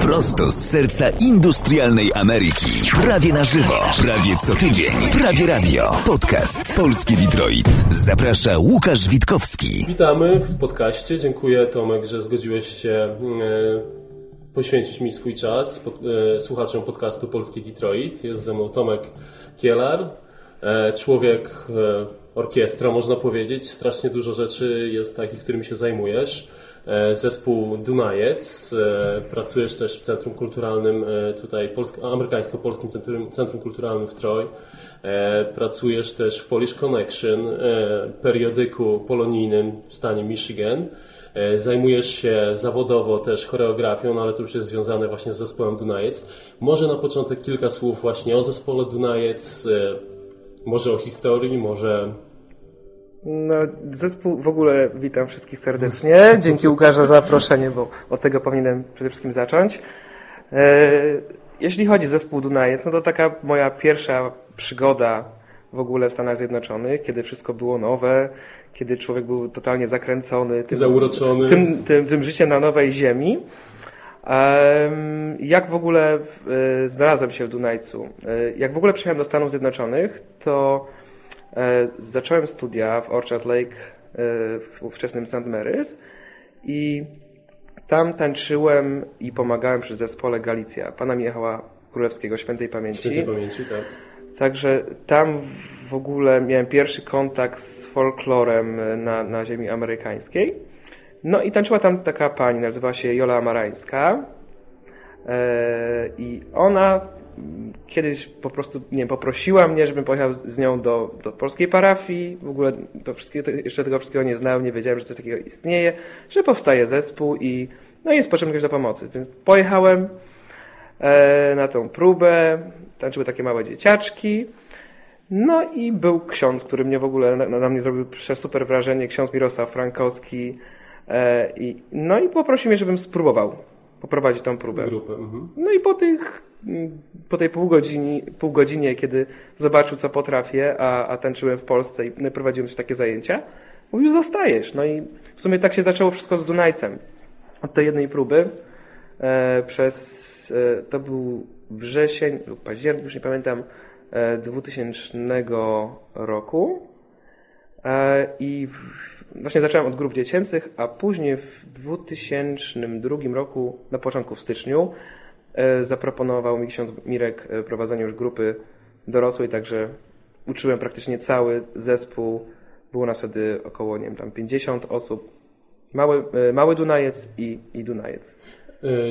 Prosto z serca industrialnej Ameryki. Prawie na żywo, prawie co tydzień, prawie radio. Podcast Polski Detroit. Zaprasza Łukasz Witkowski. Witamy w podcaście. Dziękuję Tomek, że zgodziłeś się e, poświęcić mi swój czas e, słuchaczom podcastu Polski Detroit. Jest ze mną Tomek Kielar, e, człowiek orkiestra, można powiedzieć. Strasznie dużo rzeczy jest takich, którymi się zajmujesz. E, zespół Dunajec. E, pracujesz też w Centrum Kulturalnym, e, tutaj amerykańsko-polskim Centrum, Centrum Kulturalnym w Troy. Pracujesz też w Polish Connection, periodyku polonijnym w stanie Michigan. Zajmujesz się zawodowo też choreografią, no ale to już jest związane właśnie z zespołem Dunajec. Może na początek kilka słów właśnie o zespole Dunajec, może o historii, może no, zespół w ogóle witam wszystkich serdecznie. Dzięki Łukasz za zaproszenie, bo od tego powinienem przede wszystkim zacząć. E, jeśli chodzi o zespół Dunajec, no to taka moja pierwsza przygoda w ogóle w Stanach Zjednoczonych, kiedy wszystko było nowe, kiedy człowiek był totalnie zakręcony tym, Zauroczony. Tym, tym, tym życiem na nowej ziemi. Jak w ogóle e, znalazłem się w Dunajcu? E, jak w ogóle przyjechałem do Stanów Zjednoczonych, to zacząłem studia w Orchard Lake e, w ówczesnym St. Mary's i tam tańczyłem i pomagałem przy zespole Galicja, pana Michała Królewskiego, świętej pamięci. Świętej pamięci, tak. Także tam w ogóle miałem pierwszy kontakt z folklorem na, na ziemi amerykańskiej. No i tańczyła tam taka pani, nazywa się Jola Amarańska. E, I ona kiedyś po prostu, nie poprosiła mnie, żebym pojechał z nią do, do polskiej parafii. W ogóle to wszystkiego, jeszcze tego wszystkiego nie znałem, nie wiedziałem, że coś takiego istnieje, że powstaje zespół i no jest potrzebny do pomocy. Więc pojechałem e, na tą próbę, tańczyły takie małe dzieciaczki. No i był ksiądz, który mnie w ogóle na, na mnie zrobił super wrażenie, ksiądz Mirosław Frankowski. E, i, no i poprosił mnie, żebym spróbował poprowadzić tą próbę. Grupę, mhm. No i po tych po tej pół godzinie, pół godzinie, kiedy zobaczył, co potrafię, a, a tańczyłem w Polsce i no, prowadziłem takie zajęcia, mówił, zostajesz. No i w sumie tak się zaczęło wszystko z Dunajcem. Od tej jednej próby e, przez, e, to był wrzesień lub październik, już nie pamiętam, e, 2000 roku. E, I w, właśnie zacząłem od grup dziecięcych, a później w 2002 roku, na początku w styczniu, E, zaproponował mi ksiądz Mirek e, prowadzenie już grupy dorosłej, także uczyłem praktycznie cały zespół. Było nas wtedy około, nie wiem, tam 50 osób. Mały, e, mały Dunajec i, i Dunajec.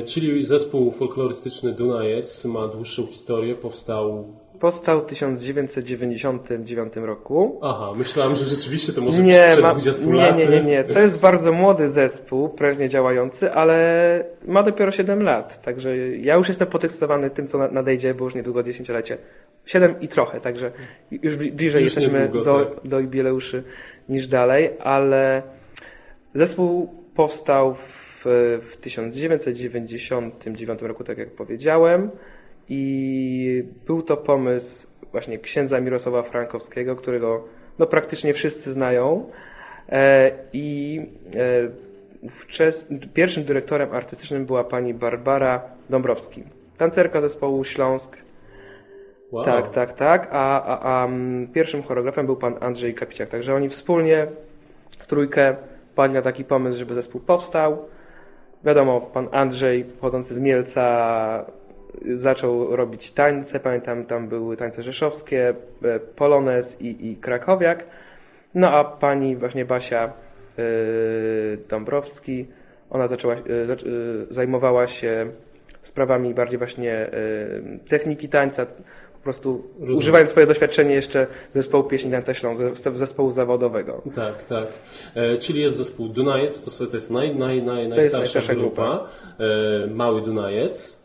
Czyli zespół folklorystyczny Dunajec ma dłuższą historię, powstał Powstał w 1999 roku. Aha, myślałem, że rzeczywiście to może nie, sprzed ma, 20 nie, lat. Nie, nie, nie. To jest bardzo młody zespół, prężnie działający, ale ma dopiero 7 lat. Także ja już jestem podekscytowany tym, co nadejdzie, bo już niedługo dziesięciolecie. 7 i trochę, także już bliżej już jesteśmy niedługo, do, tak. do jubileuszy niż dalej, ale zespół powstał w, w 1999 roku, tak jak powiedziałem. I był to pomysł właśnie księdza Mirosława Frankowskiego, którego no, praktycznie wszyscy znają. E, I e, pierwszym dyrektorem artystycznym była pani Barbara Dąbrowski, tancerka zespołu Śląsk. Wow. Tak, tak, tak. A, a, a pierwszym choreografem był pan Andrzej Kapiciak. Także oni wspólnie w trójkę padli na taki pomysł, żeby zespół powstał. Wiadomo, pan Andrzej, pochodzący z Mielca, zaczął robić tańce. Pamiętam, tam były tańce rzeszowskie, e, polonez i, i krakowiak. No a pani właśnie Basia yy, Dąbrowski, ona zaczęła, yy, zajmowała się sprawami bardziej właśnie yy, techniki tańca, po prostu Rozumiem. używając swoje doświadczenie jeszcze zespołu pieśni Tańca Śląsk, zespołu zawodowego. Tak, tak. E, czyli jest zespół Dunajec, to, to jest naj, naj, naj, najstarsza grupa. grupa. E, mały Dunajec.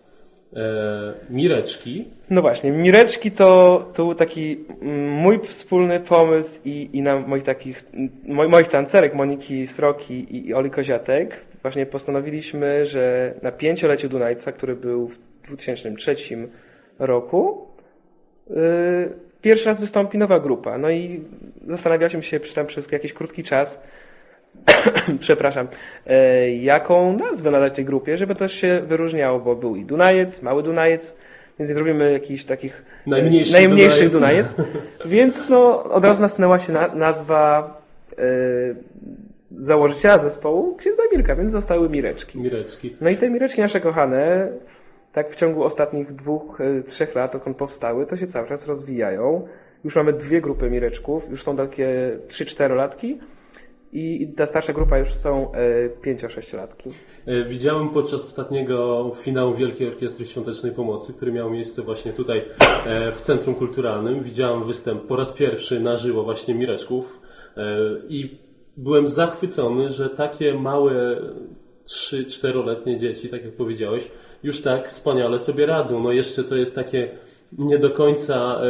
E, Mireczki. No właśnie, Mireczki to, to był taki mm, mój wspólny pomysł i, i na moich takich, moich tancerek, Moniki Sroki i, i Oli Koziatek, właśnie postanowiliśmy, że na pięcioleciu Dunajca, który był w 2003 roku, yy, pierwszy raz wystąpi nowa grupa. No i zastanawialiśmy się tam przez jakiś krótki czas, przepraszam, e, jaką nazwę nadać tej grupie, żeby to się wyróżniało, bo był i Dunajec, mały Dunajec, więc nie zrobimy jakichś takich e, Najmniejszy najmniejszych Dunajec. Dunajec. Więc no, od razu nasunęła się na, nazwa e, założyciela zespołu księdza Mirka, więc zostały Mireczki. Mireczki. No i te Mireczki nasze kochane, tak w ciągu ostatnich dwóch, trzech lat, odkąd powstały, to się cały czas rozwijają. Już mamy dwie grupy Mireczków, już są takie trzy, czterolatki i ta starsza grupa już są e, pięcio-sześciolatki. E, Widziałem podczas ostatniego finału Wielkiej Orkiestry Świątecznej Pomocy, który miał miejsce właśnie tutaj e, w Centrum Kulturalnym. Widziałem występ po raz pierwszy na żywo właśnie Mireczków e, i byłem zachwycony, że takie małe 3-4-letnie dzieci, tak jak powiedziałeś, już tak wspaniale sobie radzą. No jeszcze to jest takie nie do końca e,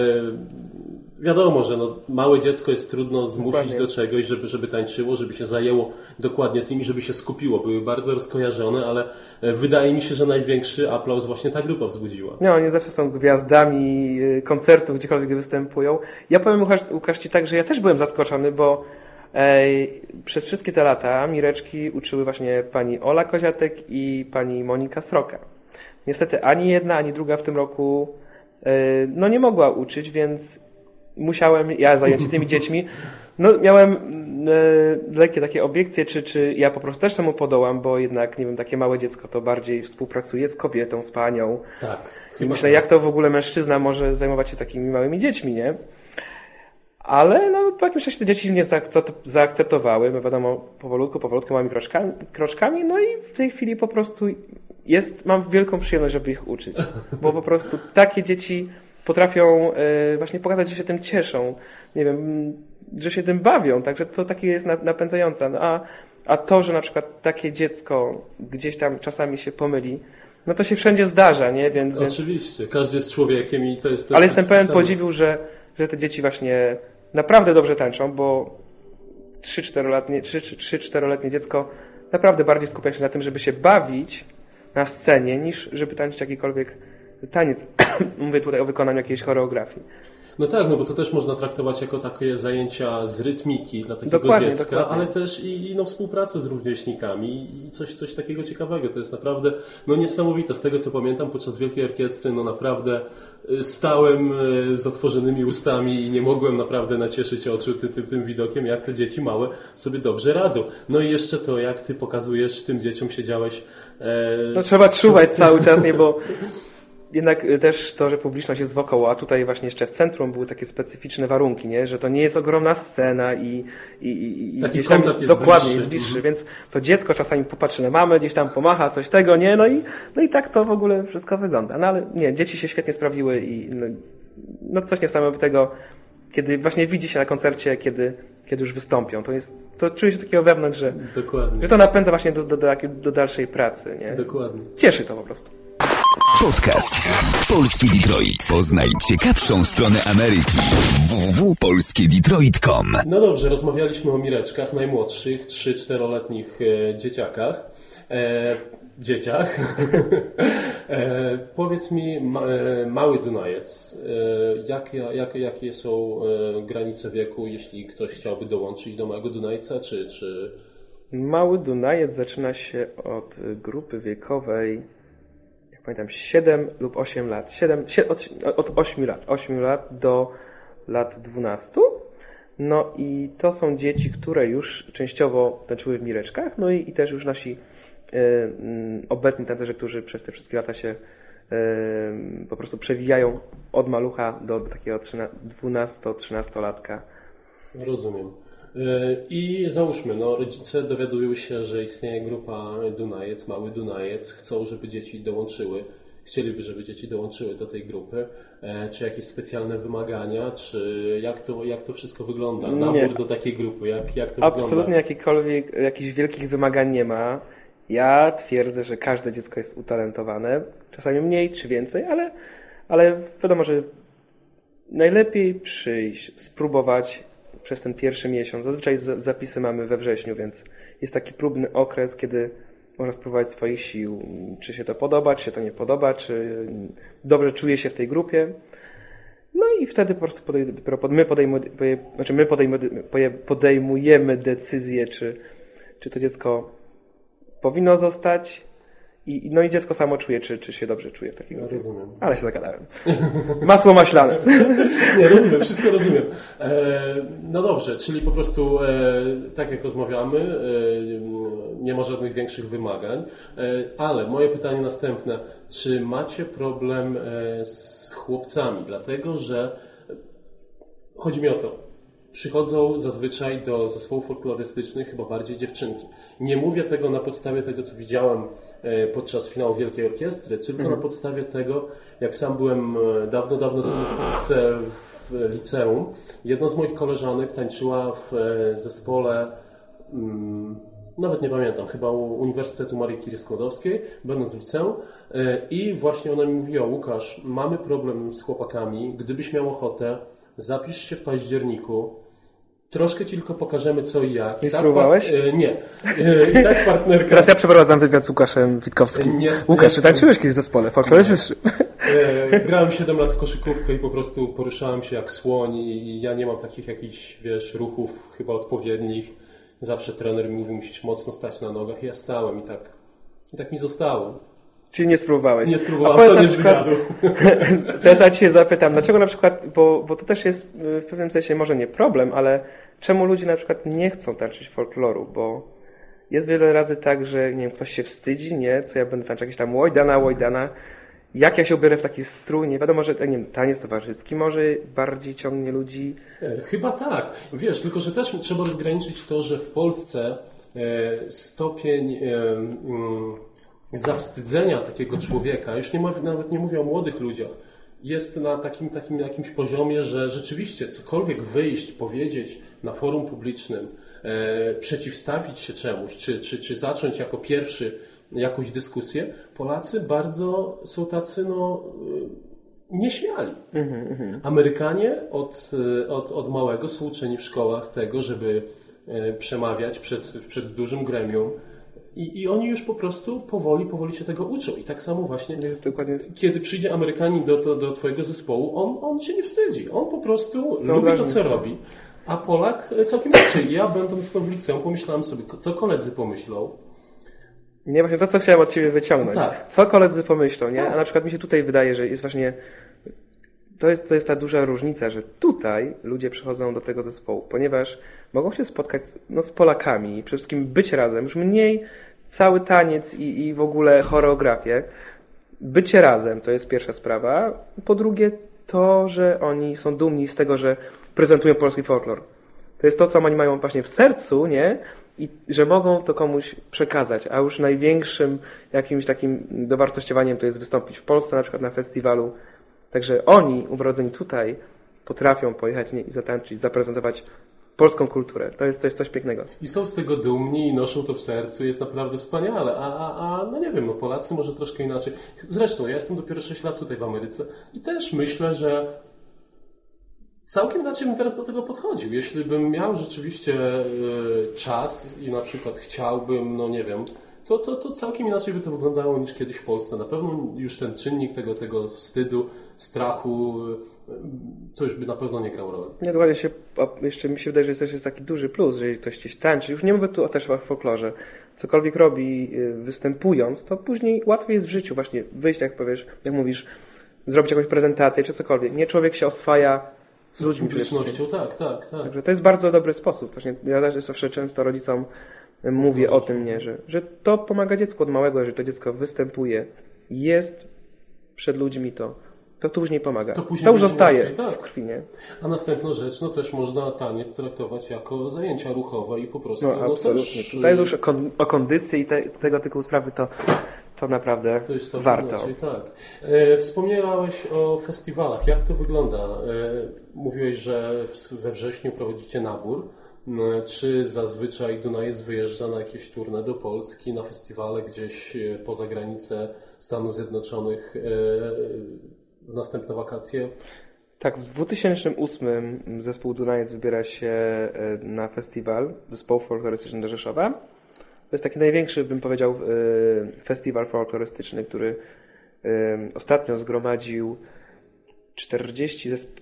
wiadomo, że no, małe dziecko jest trudno zmusić Dokładnie. do czegoś, żeby, żeby tańczyło, żeby się zajęło dokładnie tym i żeby się skupiło. Były bardzo rozkojarzone, ale e, wydaje mi się, że największy aplauz właśnie ta grupa wzbudziła. No, oni zawsze są gwiazdami e, koncertów, gdziekolwiek występują. Ja powiem Łukasz, Łukasz Ci tak, że ja też byłem zaskoczony, bo Ej, przez wszystkie te lata Mireczki uczyły właśnie pani Ola Koziatek i pani Monika Sroka. Niestety ani jedna, ani druga w tym roku e, no nie mogła uczyć, więc musiałem ja zająć się tymi dziećmi. No miałem e, lekkie takie obiekcje, czy, czy ja po prostu też temu podołam, bo jednak, nie wiem, takie małe dziecko to bardziej współpracuje z kobietą, z panią. Tak. I myślę, jak to w ogóle mężczyzna może zajmować się takimi małymi dziećmi, nie? Ale no, po jakimś czasie te dzieci mnie zaakcept- zaakceptowały, no wiadomo, powolutku, powolutku, małymi kroczkami, kroczkami, no i w tej chwili po prostu jest, mam wielką przyjemność, żeby ich uczyć. Bo po prostu takie dzieci potrafią e, właśnie pokazać, że się tym cieszą, nie wiem, że się tym bawią, także to takie jest na- napędzające. No, a, a to, że na przykład takie dziecko gdzieś tam czasami się pomyli, no to się wszędzie zdarza, nie? Więc, więc Oczywiście, każdy jest człowiekiem i to jest też ale jestem pełen podziwu, że, że te dzieci właśnie naprawdę dobrze tańczą, bo 3-4-letnie 3-4-letnie dziecko naprawdę bardziej skupia się na tym, żeby się bawić na scenie, niż żeby tańczyć jakikolwiek taniec. Mówię tutaj o wykonaniu jakiejś choreografii. No tak, no bo to też można traktować jako takie zajęcia z rytmiki dla takiego Dokładnie, dziecka, dokładnie. ale też i, i no, współpracę z rówieśnikami i coś, coś takiego ciekawego. To jest naprawdę no, niesamowite. Z tego co pamiętam podczas Wielkiej Orkiestry, no naprawdę y, stałem y, z otworzonymi ustami i nie mogłem naprawdę nacieszyć oczu ty, ty, tym widokiem, jak te dzieci małe sobie dobrze radzą. No i jeszcze to, jak ty pokazujesz tym dzieciom, siedziałeś... E, No trzeba czuwać cały czas, nie, bo jednak y, też to, że publiczność jest wokoło, a tutaj właśnie jeszcze w centrum były takie specyficzne warunki, nie? że to nie jest ogromna scena i, i, i, gdzieś tam jest dokładnie bliższy. jest bliższy, Mhm. więc to dziecko czasami popatrzy na mamę, gdzieś tam pomacha, coś tego, nie? No i, no i tak to w ogóle wszystko wygląda. No ale nie, dzieci się świetnie sprawiły i no, no coś niesamowitego, kiedy właśnie widzi się na koncercie, kiedy, kiedy już wystąpią. To jest, to czuje się takiego wewnątrz, że, Dokładnie, że to napędza właśnie do, do, do, do dalszej pracy, nie? dokładnie. Cieszy to po prostu. Podcast Polski Detroit. Poznaj ciekawszą stronę Ameryki. www.polskiedetroit.com No dobrze, rozmawialiśmy o Mireczkach, najmłodszych, 3-4-letnich e, dzieciakach. E, dzieciach. e, powiedz mi, ma, e, mały Dunajec, e, jakie, jak, jakie są e, granice wieku, jeśli ktoś chciałby dołączyć do Małego Dunajca, czy, czy Mały Dunajec zaczyna się od grupy wiekowej, pamiętam, 7 lub 8 lat. 7, sie- od, od 8 lat. 8 lat do lat 12. No i to są dzieci, które już częściowo tańczyły w Mireczkach, no i, i też już nasi y, obecni tancerze, którzy przez te wszystkie lata się y, po prostu przewijają od malucha do, takiego 12-13 latka. Rozumiem. I załóżmy, no, rodzice dowiadują się, że istnieje grupa Dunajec, mały Dunajec, chcą, żeby dzieci dołączyły, chcieliby, żeby dzieci dołączyły do tej grupy. E, Czy jakieś specjalne wymagania, czy jak to, jak to wszystko wygląda? Nie. Nabór do takiej grupy, jak, jak to Absolutnie wygląda? jakikolwiek, jakichś wielkich wymagań nie ma. Ja twierdzę, że każde dziecko jest utalentowane. Czasami mniej czy więcej, ale, ale wiadomo, że najlepiej przyjść, spróbować przez ten pierwszy miesiąc. Zazwyczaj za- zapisy mamy we wrześniu, więc jest taki próbny okres, kiedy można spróbować swoich sił. Czy się to podoba, czy się to nie podoba, czy dobrze czuje się w tej grupie. No i wtedy po prostu my, znaczy my podejmujemy decyzję, czy, czy to dziecko powinno zostać i, no i dziecko samo czuje, czy, czy się dobrze czuje w takim Ja rozumiem. Ale się zagadałem. Masło maślane. Nie, rozumiem, wszystko rozumiem. E, no dobrze, czyli po prostu e, tak jak rozmawiamy, e, nie ma żadnych większych wymagań, ale moje pytanie następne. Czy macie problem z chłopcami? Dlatego, że chodzi mi o to, przychodzą zazwyczaj do zespołów folklorystycznych chyba bardziej dziewczynki. Nie mówię tego na podstawie tego, co widziałem podczas finału Wielkiej Orkiestry, tylko Mhm. na podstawie tego, jak sam byłem e, dawno, dawno temu w Polsce w liceum. Jedna z moich koleżanek tańczyła w e, zespole mm, nawet nie pamiętam, chyba u Uniwersytetu Marii Curie Skłodowskiej, będąc w liceum. E, I właśnie ona mi mówiła, Łukasz, mamy problem z chłopakami, gdybyś miał ochotę, zapisz się w październiku, troszkę Ci tylko pokażemy co i jak. Nie tak spróbowałeś? par- e, Nie. E, I tak partnerka... Teraz ja przeprowadzam wywiad z Łukaszem Witkowskim. Nie, Łukasz, nie- czy tańczyłeś kiedyś w zespole folklorystycznym? E, Grałem 7 lat w koszykówkę i po prostu poruszałem się jak słoń i ja nie mam takich jakichś, wiesz, ruchów chyba odpowiednich. Zawsze trener mi mówił, musisz mocno stać na nogach i ja stałem i tak, i tak mi zostało. Czyli nie spróbowałeś? Nie spróbowałem, to na nie przykład-. Teraz ja Cię zapytam, dlaczego na przykład, bo, bo to też jest w pewnym sensie może nie problem, ale czemu ludzie na przykład nie chcą tańczyć folkloru, bo jest wiele razy tak, że nie wiem, ktoś się wstydzi, nie, co ja będę tańczył jakieś tam łojdana, łojdana, jak ja się ubiorę w taki strój, nie wiadomo, że, nie wiem, taniec towarzyski może bardziej ciągnie ludzi. E, Chyba tak. Wiesz, tylko że też trzeba rozgraniczyć to, że w Polsce e, stopień e, mm, zawstydzenia takiego człowieka, już nie nawet nie mówię o młodych ludziach, jest na takim, takim jakimś poziomie, że rzeczywiście cokolwiek wyjść, powiedzieć na forum publicznym, e, przeciwstawić się czemuś, czy, czy, czy zacząć jako pierwszy jakąś dyskusję, Polacy bardzo są tacy, no, e, nieśmiali. Amerykanie od, e, od, od małego są uczeni w szkołach tego, żeby e, przemawiać przed, przed dużym gremium i, i oni już po prostu powoli, powoli się tego uczą. I tak samo właśnie, kiedy przyjdzie Amerykanin do, do, do twojego zespołu, on, on się nie wstydzi. On po prostu lubi to, co robi. A Polak e, całkiem inaczej. Ja będąc w liceum pomyślałem sobie, co koledzy pomyślą. Nie, właśnie to, co chciałem od Ciebie wyciągnąć. Tak. Co koledzy pomyślą, nie? Tak. A na przykład mi się tutaj wydaje, że jest właśnie... To jest, to jest ta duża różnica, że tutaj ludzie przychodzą do tego zespołu, ponieważ mogą się spotkać no, z Polakami, przede wszystkim być razem, już mniej cały taniec i, i w ogóle choreografię. Bycie razem to jest pierwsza sprawa. Po drugie, to, że oni są dumni z tego, że prezentują polski folklor. To jest to, co oni mają właśnie w sercu, nie? I że mogą to komuś przekazać. A już największym jakimś takim dowartościowaniem to jest wystąpić w Polsce, na przykład na festiwalu. Także oni, urodzeni tutaj, potrafią pojechać nie, i zatańczyć, zaprezentować polską kulturę. To jest coś, coś pięknego. I są z tego dumni i noszą to w sercu, jest naprawdę wspaniale. A, a, a no nie wiem, no Polacy może troszkę inaczej. Zresztą ja jestem dopiero 6 lat tutaj w Ameryce i też myślę, że całkiem inaczej bym teraz do tego podchodził. Jeśli bym miał rzeczywiście e, czas i na przykład chciałbym, no nie wiem, to, to, to całkiem inaczej by to wyglądało niż kiedyś w Polsce. Na pewno już ten czynnik tego, tego wstydu, strachu, e, to już by na pewno nie grał roli. Nie, dokładnie się, jeszcze mi się wydaje, że jest też jest taki duży plus, że jeżeli ktoś gdzieś tańczy, już nie mówię tu o też o folklorze, cokolwiek robi y, występując, to później łatwiej jest w życiu właśnie wyjść, jak powiesz, jak mówisz, zrobić jakąś prezentację czy cokolwiek. Nie człowiek się oswaja z Z ludźmi wszystkim. publicznością, tak, tak, tak. Także to jest bardzo dobry sposób. Właśnie ja też zawsze często rodzicom mówię o tym, nie, że, że to pomaga dziecku od małego, jeżeli to dziecko występuje, jest przed ludźmi, to to później pomaga. To To, później już będzie zostaje łatwiej, tak. w krwi, nie? A następna rzecz, no też można taniec traktować jako zajęcia ruchowe i po prostu No, no, absolutnie. też, Tutaj już o, kon- o kondycji i te, tego typu sprawy to, to naprawdę to jest warto. inaczej, tak. E, wspomniałeś o festiwalach. Jak to wygląda? E, mówiłeś, że we wrześniu prowadzicie nabór. M, Czy zazwyczaj Dunajec wyjeżdża na jakieś tournée do Polski, na festiwale gdzieś e, poza granicę Stanów Zjednoczonych e, w następne wakacje? Tak, w 2008 zespół Dunajec wybiera się e, na festiwal zespołu folklorystyczny do Rzeszowa. To jest taki największy, bym powiedział, festiwal folklorystyczny, który ostatnio zgromadził 40, zesp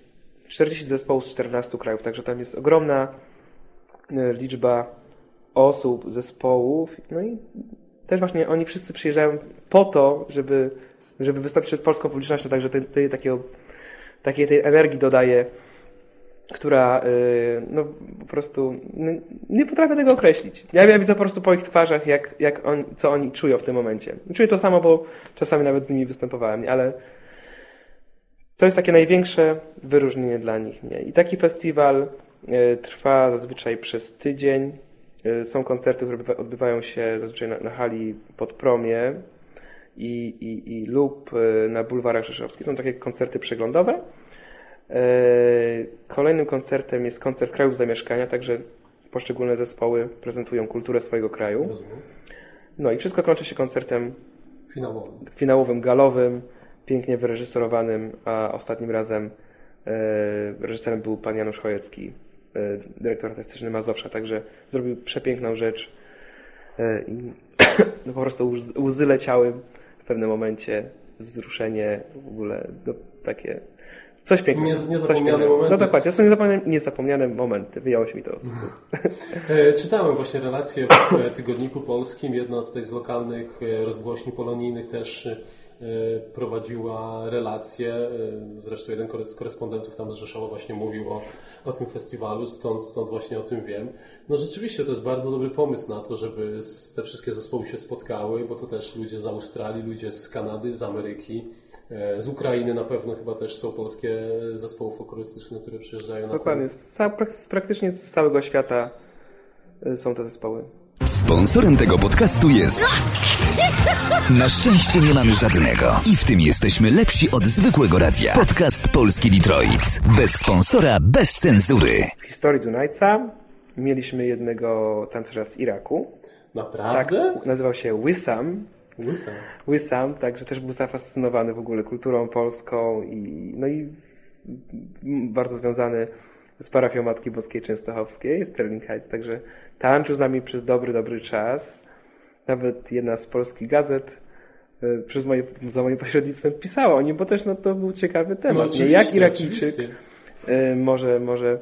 40 zespołów z 14 krajów, także tam jest ogromna liczba osób, zespołów. No i też właśnie oni wszyscy przyjeżdżają po to, żeby, żeby wystąpić przed polską publicznością, także tej, tej, takiego, takiej tej energii dodaje, która yy, no po prostu nie potrafię tego określić. Ja, ja widzę po prostu po ich twarzach, jak, jak on, co oni czują w tym momencie. Czuję to samo, bo czasami nawet z nimi występowałem, ale to jest takie największe wyróżnienie dla nich. Nie? I taki festiwal trwa zazwyczaj przez tydzień. Y, są koncerty, które odbywają się zazwyczaj na, na hali pod promie i, i, i lub y, na bulwarach rzeszowskich. Są takie koncerty przeglądowe. Kolejnym koncertem jest koncert krajów zamieszkania, także poszczególne zespoły prezentują kulturę swojego kraju. No i wszystko kończy się koncertem finałowym, finałowym galowym pięknie wyreżyserowanym, a ostatnim razem e, reżyserem był pan Janusz Chojecki, e, dyrektor artystyczny Mazowsza, także zrobił przepiękną rzecz e, i no po prostu łzy leciały w pewnym momencie, wzruszenie, w ogóle no, takie Coś pięknego. Nie, niezapomniane momenty. No dokładnie, to są niezapomniane, niezapomniane momenty. Wyjało się mi to. Czytałem właśnie relacje w Tygodniku Polskim. Jedna tutaj z lokalnych rozgłośni polonijnych też E, prowadziła relacje. E, zresztą jeden z korespondentów tam z Rzeszowa właśnie mówił o, o tym festiwalu, stąd, stąd właśnie o tym wiem. No rzeczywiście to jest bardzo dobry pomysł na to, żeby te wszystkie zespoły się spotkały, bo to też ludzie z Australii, ludzie z Kanady, z Ameryki. E, z Ukrainy na pewno chyba też są polskie zespoły folklorystyczne, które przyjeżdżają na Dokładnie, z, praktycznie z całego świata są te zespoły. Sponsorem tego podcastu jest. Na szczęście nie mamy żadnego. I w tym jesteśmy lepsi od zwykłego radia. Podcast Polski Detroit. Bez sponsora, bez cenzury. W historii Dunajca mieliśmy jednego tancerza z Iraku. Naprawdę? Tak, nazywał się Wissam. Wissam. Wissam, także też był zafascynowany w ogóle kulturą polską i, no i bardzo związany z parafią Matki Boskiej Częstochowskiej, Sterling Heights, także tańczył z nami przez dobry, dobry czas. Nawet jedna z polskich gazet e, przez moje, za moim pośrednictwem pisała o nim, bo też no, to był ciekawy temat. No, Jak Irakijczyk e, może, może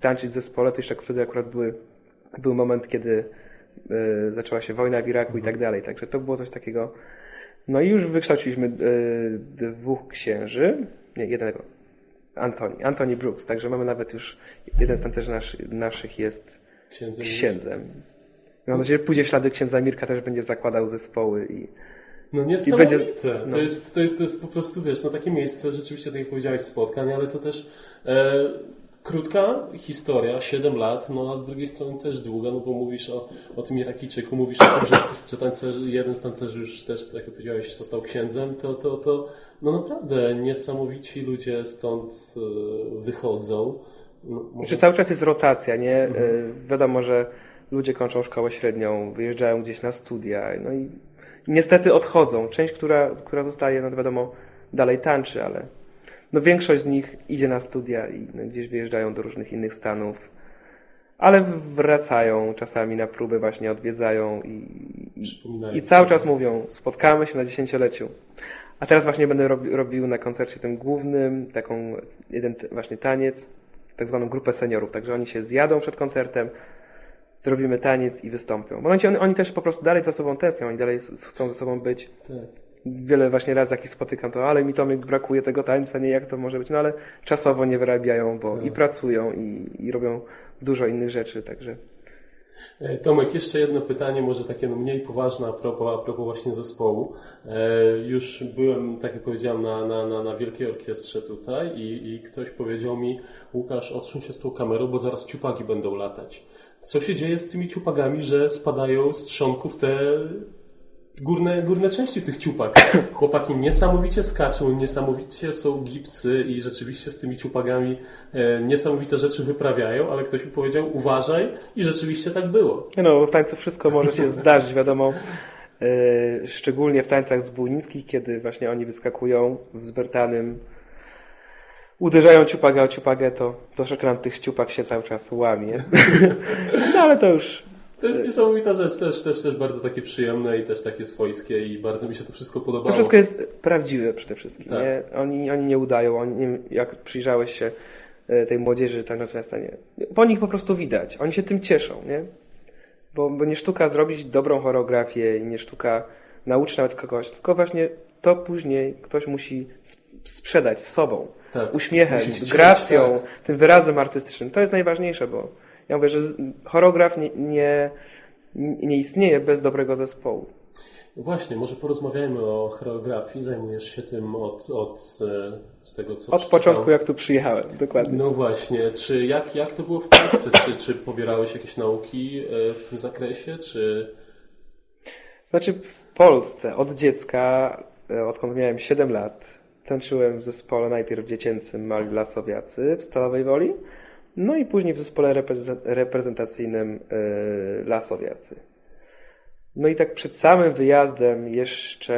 tańczyć w zespole, to jeszcze wtedy akurat były, był moment, kiedy e, zaczęła się wojna w Iraku mhm. i tak dalej. Także to było coś takiego. No i już wykształciliśmy dwóch księży, nie, jednego, Antoni, Antoni Brooks, także mamy nawet już, jeden z tancerzy naszy, naszych jest księdzem. księdzem. Mam nadzieję, że pójdzie ślady księdza Mirka też będzie zakładał zespoły i no niesamowite. Będzie, no. To, jest, to, jest, to jest po prostu, wiesz, no takie miejsce, rzeczywiście, tak jak powiedziałeś, spotkań, ale to też e, krótka historia, 7 lat, no a z drugiej strony też długa, no bo mówisz o, o tym Irakijczyku, mówisz o tym, że, że tancerzy, jeden z tancerzy już też, tak jak powiedziałeś, został księdzem, to, to, to no naprawdę niesamowici ludzie stąd e, wychodzą. No, może... cały czas jest rotacja, nie? Mhm. E, wiadomo, że ludzie kończą szkołę średnią, wyjeżdżają gdzieś na studia, no i niestety odchodzą. Część, która, która zostaje, no wiadomo, dalej tańczy, ale no większość z nich idzie na studia i no, gdzieś wyjeżdżają do różnych innych stanów. Ale wracają czasami na próby, właśnie odwiedzają i, i, i cały czas mówią, spotkamy się na dziesięcioleciu. A teraz właśnie będę robi, robił na koncercie tym głównym taką jeden właśnie taniec, tak zwaną grupę seniorów. Także oni się zjadą przed koncertem, zrobimy taniec i wystąpią. Bo oni, oni też po prostu dalej za sobą tęsknią, oni dalej chcą ze sobą być. Tak. Wiele właśnie razy jak ich spotykam, to ale mi to brakuje tego tańca, nie jak to może być, no ale czasowo nie wyrabiają, bo tak. i pracują i, i robią dużo innych rzeczy, także E, Tomek, jeszcze jedno pytanie, może takie no mniej poważne a propos, a propos właśnie zespołu. E, już byłem, tak jak powiedziałem, na, na, na, na Wielkiej Orkiestrze tutaj i, i ktoś powiedział mi, Łukasz, odsuń się z tą kamerą, bo zaraz ciupagi będą latać. Co się dzieje z tymi ciupagami, że spadają z trzonków te górne, górne części tych ciupak. Chłopaki niesamowicie skaczą, niesamowicie są gipcy i rzeczywiście z tymi ciupagami e, niesamowite rzeczy wyprawiają, ale ktoś mi powiedział uważaj i rzeczywiście tak było. No, w tańcu wszystko może się zdarzyć, wiadomo. E, szczególnie w tańcach zbójnickich, kiedy właśnie oni wyskakują w zbertanym uderzają ciupaga o ciupagę, to troszeczkę nam tych ciupak się cały czas łamie. no ale to już to jest niesamowita rzecz, też, też, też bardzo takie przyjemne i też takie swojskie i bardzo mi się to wszystko podobało. To wszystko jest prawdziwe przede wszystkim. Tak. Nie? Oni, oni nie udają, oni, jak przyjrzałeś się e, tej młodzieży tak na stanie, po nich po prostu widać. Oni się tym cieszą, nie? Bo, bo nie sztuka zrobić dobrą choreografię i nie sztuka nauczyć nawet kogoś, tylko właśnie to później ktoś musi sprzedać sobą, tak, uśmiechem, gracją, tak. tym wyrazem artystycznym. To jest najważniejsze, bo ja mówię, że choreograf nie, nie, nie istnieje bez dobrego zespołu. Właśnie, może porozmawiajmy o choreografii. Zajmujesz się tym od, od e, z tego, co Od początku, jak tu przyjechałem, dokładnie. No właśnie. Czy jak, jak to było w Polsce? Czy, czy pobierałeś jakieś nauki e, w tym zakresie, czy... Znaczy w Polsce od dziecka, e, odkąd miałem 7 lat, tańczyłem w zespole najpierw dziecięcym Mali Lasowiacy w Stalowej Woli, no i później w zespole reprezentacyjnym Lasowiacy. No i tak przed samym wyjazdem jeszcze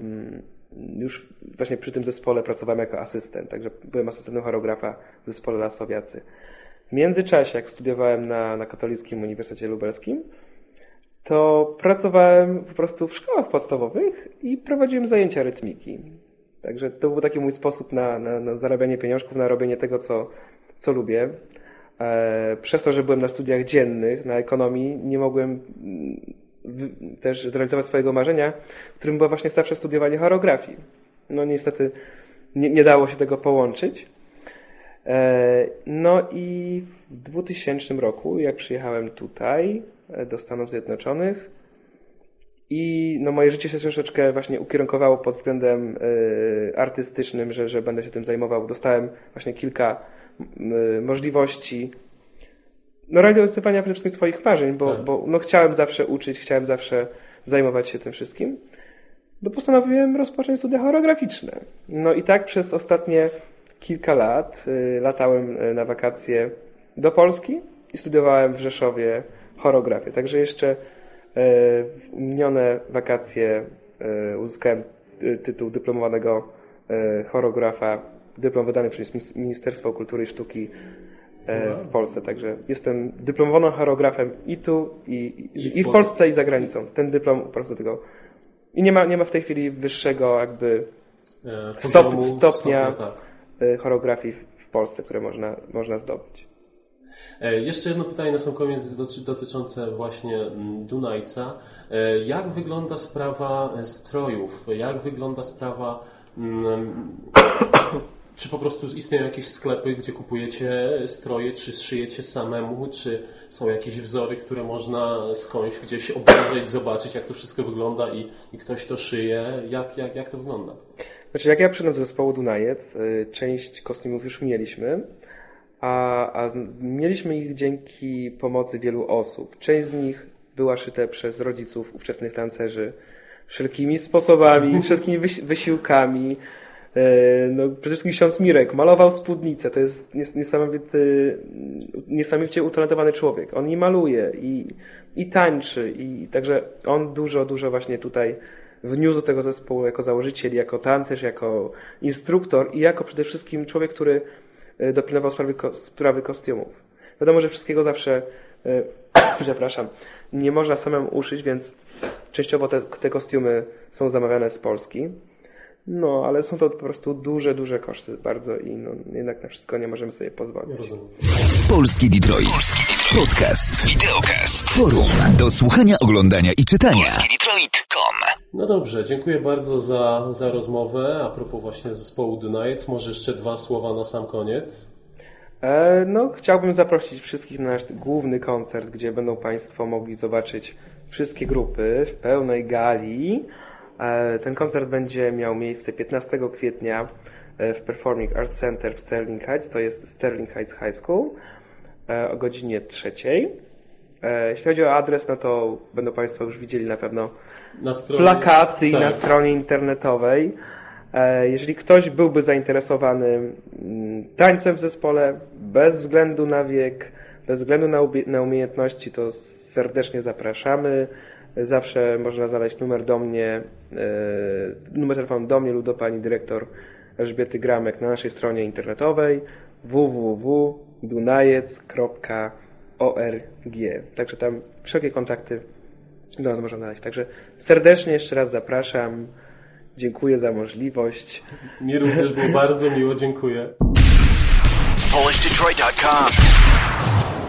mm, już właśnie przy tym zespole pracowałem jako asystent, także byłem asystentem choreografa w zespole Lasowiacy. W międzyczasie, jak studiowałem na, na Katolickim Uniwersytecie Lubelskim, to pracowałem po prostu w szkołach podstawowych i prowadziłem zajęcia rytmiki. Także to był taki mój sposób na, na, na zarabianie pieniążków, na robienie tego, co, co lubię. E, przez to, że byłem na studiach dziennych, na ekonomii, nie mogłem też zrealizować swojego marzenia, którym było właśnie zawsze studiowanie choreografii. No niestety nie, nie dało się tego połączyć. E, no i w 2000 roku, jak przyjechałem tutaj e, do Stanów Zjednoczonych i no moje życie się troszeczkę właśnie ukierunkowało pod względem e, artystycznym, że, że będę się tym zajmował. Dostałem właśnie kilka możliwości no, realizowania przede wszystkim swoich marzeń, bo, tak. bo no, chciałem zawsze uczyć, chciałem zawsze zajmować się tym wszystkim. No postanowiłem rozpocząć studia choreograficzne. No i tak przez ostatnie kilka lat y, latałem y, na wakacje do Polski i studiowałem w Rzeszowie choreografię. Także jeszcze y, w minione wakacje y, uzyskałem y, tytuł dyplomowanego choreografa, dyplom wydany przez Ministerstwo Kultury i Sztuki E, w Polsce. Także jestem dyplomowanym choreografem i tu, i, i, i w Polsce, i za granicą. Ten dyplom po prostu tego. I nie ma, nie ma w tej chwili wyższego jakby e, stop, stopnia, stopnia tak. E, choreografii w Polsce, które można, można zdobyć. Jeszcze jedno pytanie na sam koniec dotyczące właśnie mm, Dunajca. Jak wygląda sprawa strojów? Jak wygląda sprawa mm, czy po prostu istnieją jakieś sklepy, gdzie kupujecie stroje, czy szyjecie samemu, czy są jakieś wzory, które można skądś gdzieś obejrzeć, zobaczyć, jak to wszystko wygląda i, i ktoś to szyje? Jak, jak, jak to wygląda? Znaczy, jak ja przyszedłem do zespołu Dunajec, część kostiumów już mieliśmy, a, a mieliśmy ich dzięki pomocy wielu osób. Część z nich była szyte przez rodziców ówczesnych tancerzy wszelkimi sposobami, wszystkimi wysiłkami, E, no, przede wszystkim ksiądz Mirek malował spódnicę. To jest niesamowity, niesamowicie utalentowany człowiek. On i maluje, i, i tańczy, i także on dużo, dużo właśnie tutaj wniósł do tego zespołu jako założyciel, jako tancerz, jako instruktor i jako przede wszystkim człowiek, który dopilnował sprawy, sprawy kostiumów. Wiadomo, że wszystkiego zawsze, e, przepraszam, nie można samemu uszyć, więc częściowo te, te kostiumy są zamawiane z Polski. No, ale są to po prostu duże, duże koszty bardzo i no, jednak na wszystko nie możemy sobie pozwolić. Polski Detroit. Polski Detroit. Podcast. Videocast. Forum. Do słuchania, oglądania i czytania. PolskiDetroit.com No dobrze, dziękuję bardzo za, za rozmowę. A propos właśnie zespołu Dunajec, może jeszcze dwa słowa na sam koniec. E, no, chciałbym zaprosić wszystkich na nasz główny koncert, gdzie będą Państwo mogli zobaczyć wszystkie grupy w pełnej gali. E, ten koncert będzie miał miejsce 15 kwietnia e, w Performing Arts Center w Sterling Heights, to jest Sterling Heights High School o godzinie trzeciej. Jeśli chodzi o adres, no to będą Państwo już widzieli na pewno na stronie, plakaty tak. na stronie internetowej. Jeżeli ktoś byłby zainteresowany mm, tańcem w zespole, bez względu na wiek, bez względu na umiejętności, to serdecznie zapraszamy. Zawsze można znaleźć numer do mnie, e, numer telefonu do mnie lub do pani dyrektor Elżbiety Gramek na naszej stronie internetowej www.dunajec.org. Także tam wszelkie kontakty do nas można znaleźć. Także serdecznie jeszcze raz zapraszam. Dziękuję za możliwość. Mi również było bardzo miło, dziękuję. PolishDetroit.com